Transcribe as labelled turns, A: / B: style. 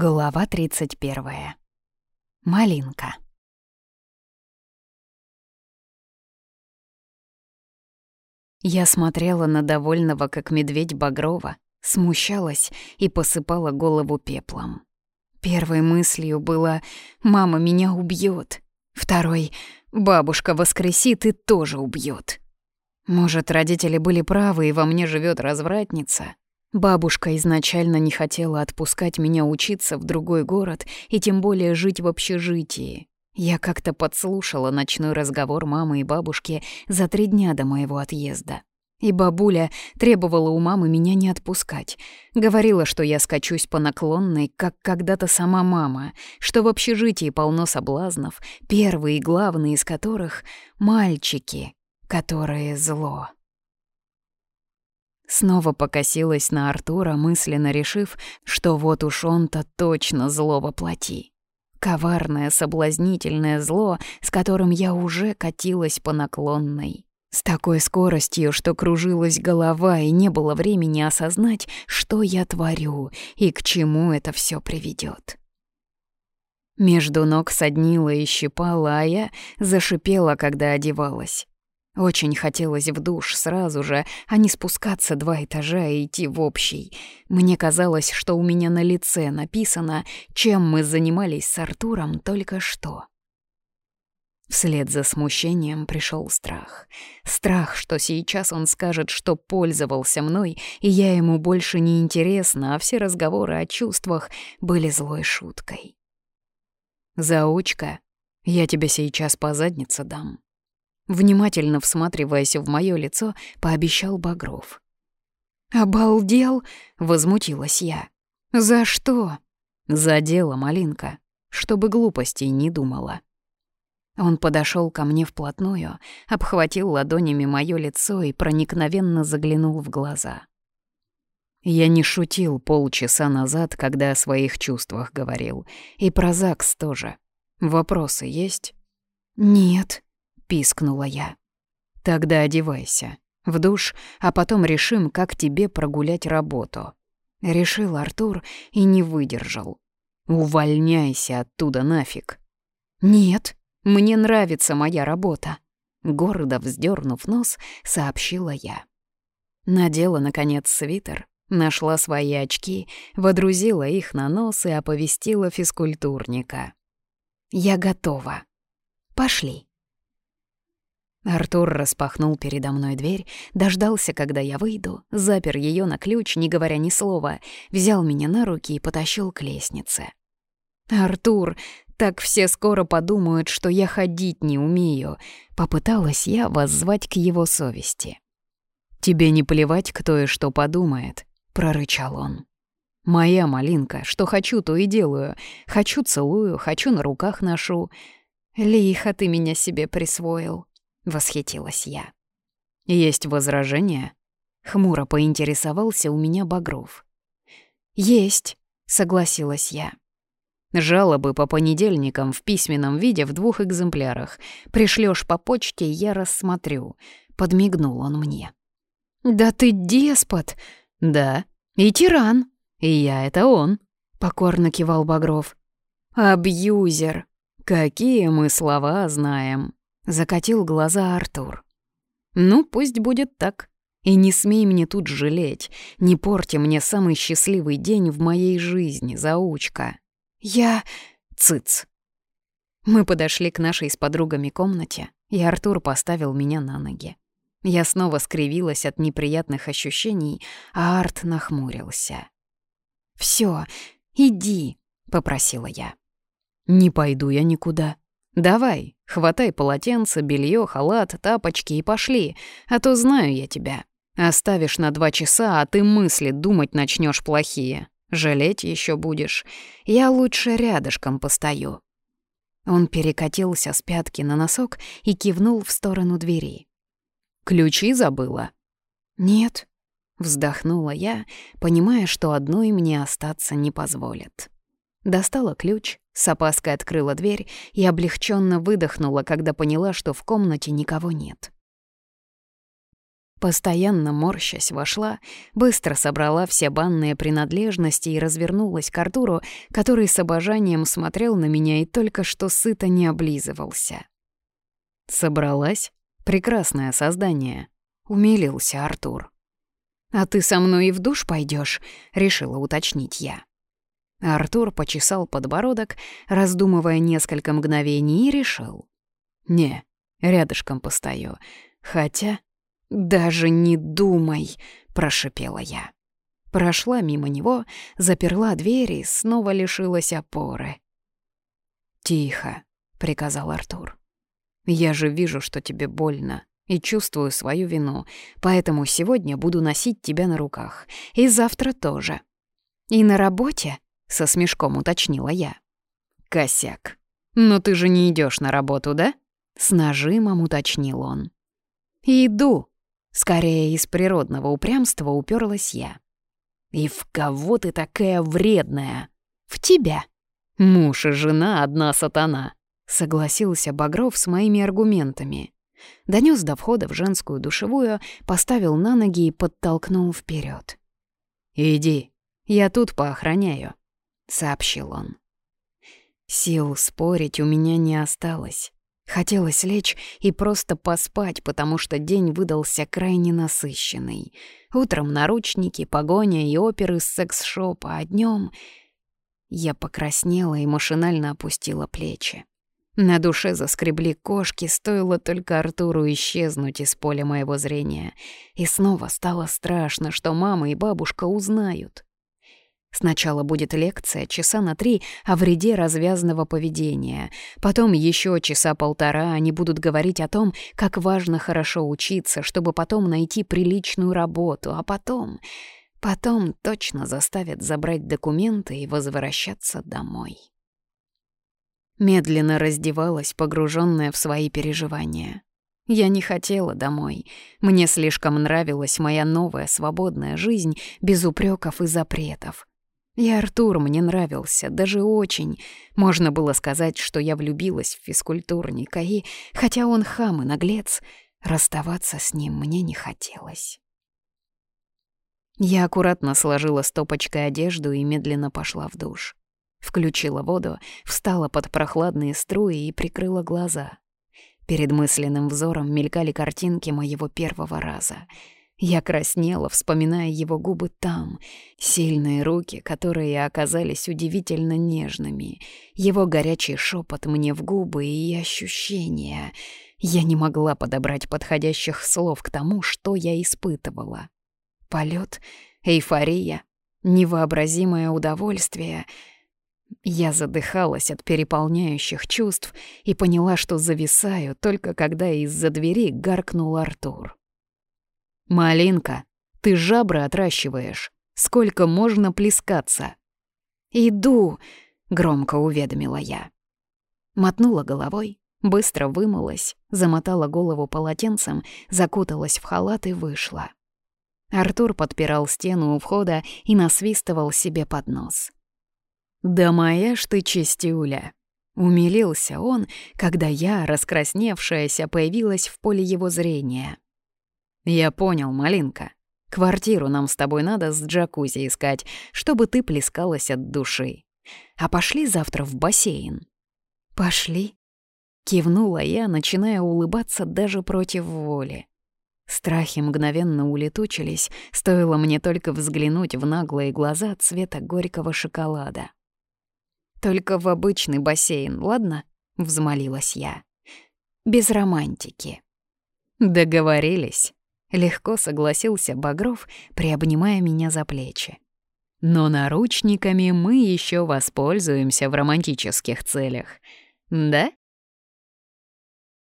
A: Глава 31. Малинка. Я смотрела на довольного, как медведь Багрова, смущалась и посыпала голову пеплом. Первой мыслью было «мама меня убьет», второй «бабушка воскресит и тоже убьет». Может, родители были правы, и во мне живет развратница, Бабушка изначально не хотела отпускать меня учиться в другой город и тем более жить в общежитии. Я как-то подслушала ночной разговор мамы и бабушки за три дня до моего отъезда. И бабуля требовала у мамы меня не отпускать. Говорила, что я скачусь по наклонной, как когда-то сама мама, что в общежитии полно соблазнов, первый и главный из которых — мальчики, которые зло. Снова покосилась на Артура, мысленно решив, что вот уж он-то точно зло воплоти. Коварное, соблазнительное зло, с которым я уже катилась по наклонной. С такой скоростью, что кружилась голова, и не было времени осознать, что я творю и к чему это все приведет. Между ног соднила и щипала, а я зашипела, когда одевалась. Очень хотелось в душ сразу же, а не спускаться два этажа и идти в общий. Мне казалось, что у меня на лице написано, чем мы занимались с Артуром только что. Вслед за смущением пришел страх. Страх, что сейчас он скажет, что пользовался мной, и я ему больше не интересна, а все разговоры о чувствах были злой шуткой. «Заучка, я тебе сейчас по заднице дам», Внимательно всматриваясь в моё лицо, пообещал Багров. «Обалдел!» — возмутилась я. «За что?» «За дело, малинка, чтобы глупостей не думала». Он подошёл ко мне вплотную, обхватил ладонями моё лицо и проникновенно заглянул в глаза. Я не шутил полчаса назад, когда о своих чувствах говорил. И про ЗАГС тоже. Вопросы есть? «Нет», пискнула я. «Тогда одевайся. В душ, а потом решим, как тебе прогулять работу». Решил Артур и не выдержал. «Увольняйся оттуда нафиг». «Нет, мне нравится моя работа», — гордо вздернув нос, сообщила я. Надела, наконец, свитер, нашла свои очки, водрузила их на нос и оповестила физкультурника. «Я готова. Пошли». Артур распахнул передо мной дверь, дождался, когда я выйду, запер ее на ключ, не говоря ни слова, взял меня на руки и потащил к лестнице. «Артур, так все скоро подумают, что я ходить не умею», — попыталась я воззвать к его совести. «Тебе не плевать, кто и что подумает», — прорычал он. «Моя малинка, что хочу, то и делаю. Хочу целую, хочу на руках ношу. Лихо ты меня себе присвоил», восхитилась я. «Есть возражения?» — хмуро поинтересовался у меня Багров. «Есть», — согласилась я. «Жалобы по понедельникам в письменном виде в двух экземплярах. Пришлёшь по почте, я рассмотрю», — подмигнул он мне. «Да ты деспот!» «Да, и тиран, и я — это он», — покорно кивал Багров. «Абьюзер! Какие мы слова знаем!» Закатил глаза Артур. «Ну, пусть будет так. И не смей мне тут жалеть. Не порти мне самый счастливый день в моей жизни, заучка. Я... Цыц». Мы подошли к нашей с подругами комнате, и Артур поставил меня на ноги. Я снова скривилась от неприятных ощущений, а Арт нахмурился. «Всё, иди», — попросила я. «Не пойду я никуда», Давай, хватай полотенце, белье, халат, тапочки и пошли, а то знаю я тебя. Оставишь на два часа, а ты мысли думать начнешь плохие. Жалеть еще будешь. Я лучше рядышком постою». Он перекатился с пятки на носок и кивнул в сторону двери. «Ключи забыла?» «Нет», — вздохнула я, понимая, что одной мне остаться не позволит. Достала ключ, с опаской открыла дверь и облегченно выдохнула, когда поняла, что в комнате никого нет. Постоянно морщась вошла, быстро собрала все банные принадлежности и развернулась к Артуру, который с обожанием смотрел на меня и только что сыто не облизывался. «Собралась? Прекрасное создание», — умилился Артур. «А ты со мной и в душ пойдешь? решила уточнить я. Артур почесал подбородок, раздумывая несколько мгновений, и решил. «Не, рядышком постою. Хотя «Даже не думай!» — прошипела я. Прошла мимо него, заперла дверь и снова лишилась опоры. «Тихо», — приказал Артур. «Я же вижу, что тебе больно, и чувствую свою вину, поэтому сегодня буду носить тебя на руках, и завтра тоже». «И на работе?» — со смешком уточнила я. «Косяк. Но ты же не идешь на работу, да?» — с нажимом уточнил он. «Иду», Скорее, из природного упрямства уперлась я. «И в кого ты такая вредная?» «В тебя». «Муж и жена — одна сатана», — согласился Багров с моими аргументами. Донёс до входа в женскую душевую, поставил на ноги и подтолкнул вперед. «Иди, я тут поохраняю», — сообщил он. Сил спорить у меня не осталось. Хотелось лечь и просто поспать, потому что день выдался крайне насыщенный. Утром наручники, погоня и оперы с секс-шопа, а днём... Я покраснела и машинально опустила плечи. На душе заскребли кошки, стоило только Артуру исчезнуть из поля моего зрения. И снова стало страшно, что мама и бабушка узнают. Сначала будет лекция часа на три о вреде развязного поведения. Потом еще часа полтора они будут говорить о том, как важно хорошо учиться, чтобы потом найти приличную работу. А потом... Потом точно заставят забрать документы и возвращаться домой. Медленно раздевалась, погруженная в свои переживания. Я не хотела домой. Мне слишком нравилась моя новая свободная жизнь без упреков и запретов. И Артур мне нравился, даже очень. Можно было сказать, что я влюбилась в физкультурника, и, хотя он хам и наглец, расставаться с ним мне не хотелось. Я аккуратно сложила стопочкой одежду и медленно пошла в душ. Включила воду, встала под прохладные струи и прикрыла глаза. Перед мысленным взором мелькали картинки моего первого раза — я краснела, вспоминая его губы там, сильные руки, которые оказались удивительно нежными, его горячий шепот мне в губы и ощущения. Я не могла подобрать подходящих слов к тому, что я испытывала. Полет, эйфория, невообразимое удовольствие — я задыхалась от переполняющих чувств и поняла, что зависаю, только когда из-за двери гаркнул Артур. «Малинка, ты жабры отращиваешь. Сколько можно плескаться?» «Иду», — громко уведомила я. Мотнула головой, быстро вымылась, замотала голову полотенцем, закуталась в халат и вышла. Артур подпирал стену у входа и насвистывал себе под нос. «Да моя ж ты чистюля!» Умилился он, когда я, раскрасневшаяся, появилась в поле его зрения. «Я понял, Малинка. Квартиру нам с тобой надо с джакузи искать, чтобы ты плескалась от души. А пошли завтра в бассейн». «Пошли», — кивнула я, начиная улыбаться даже против воли. Страхи мгновенно улетучились, стоило мне только взглянуть в наглые глаза цвета горького шоколада. «Только в обычный бассейн, ладно?» — взмолилась я. «Без романтики». «Договорились». Легко согласился Багров, приобнимая меня за плечи. Но наручниками мы еще воспользуемся в романтических целях. Да?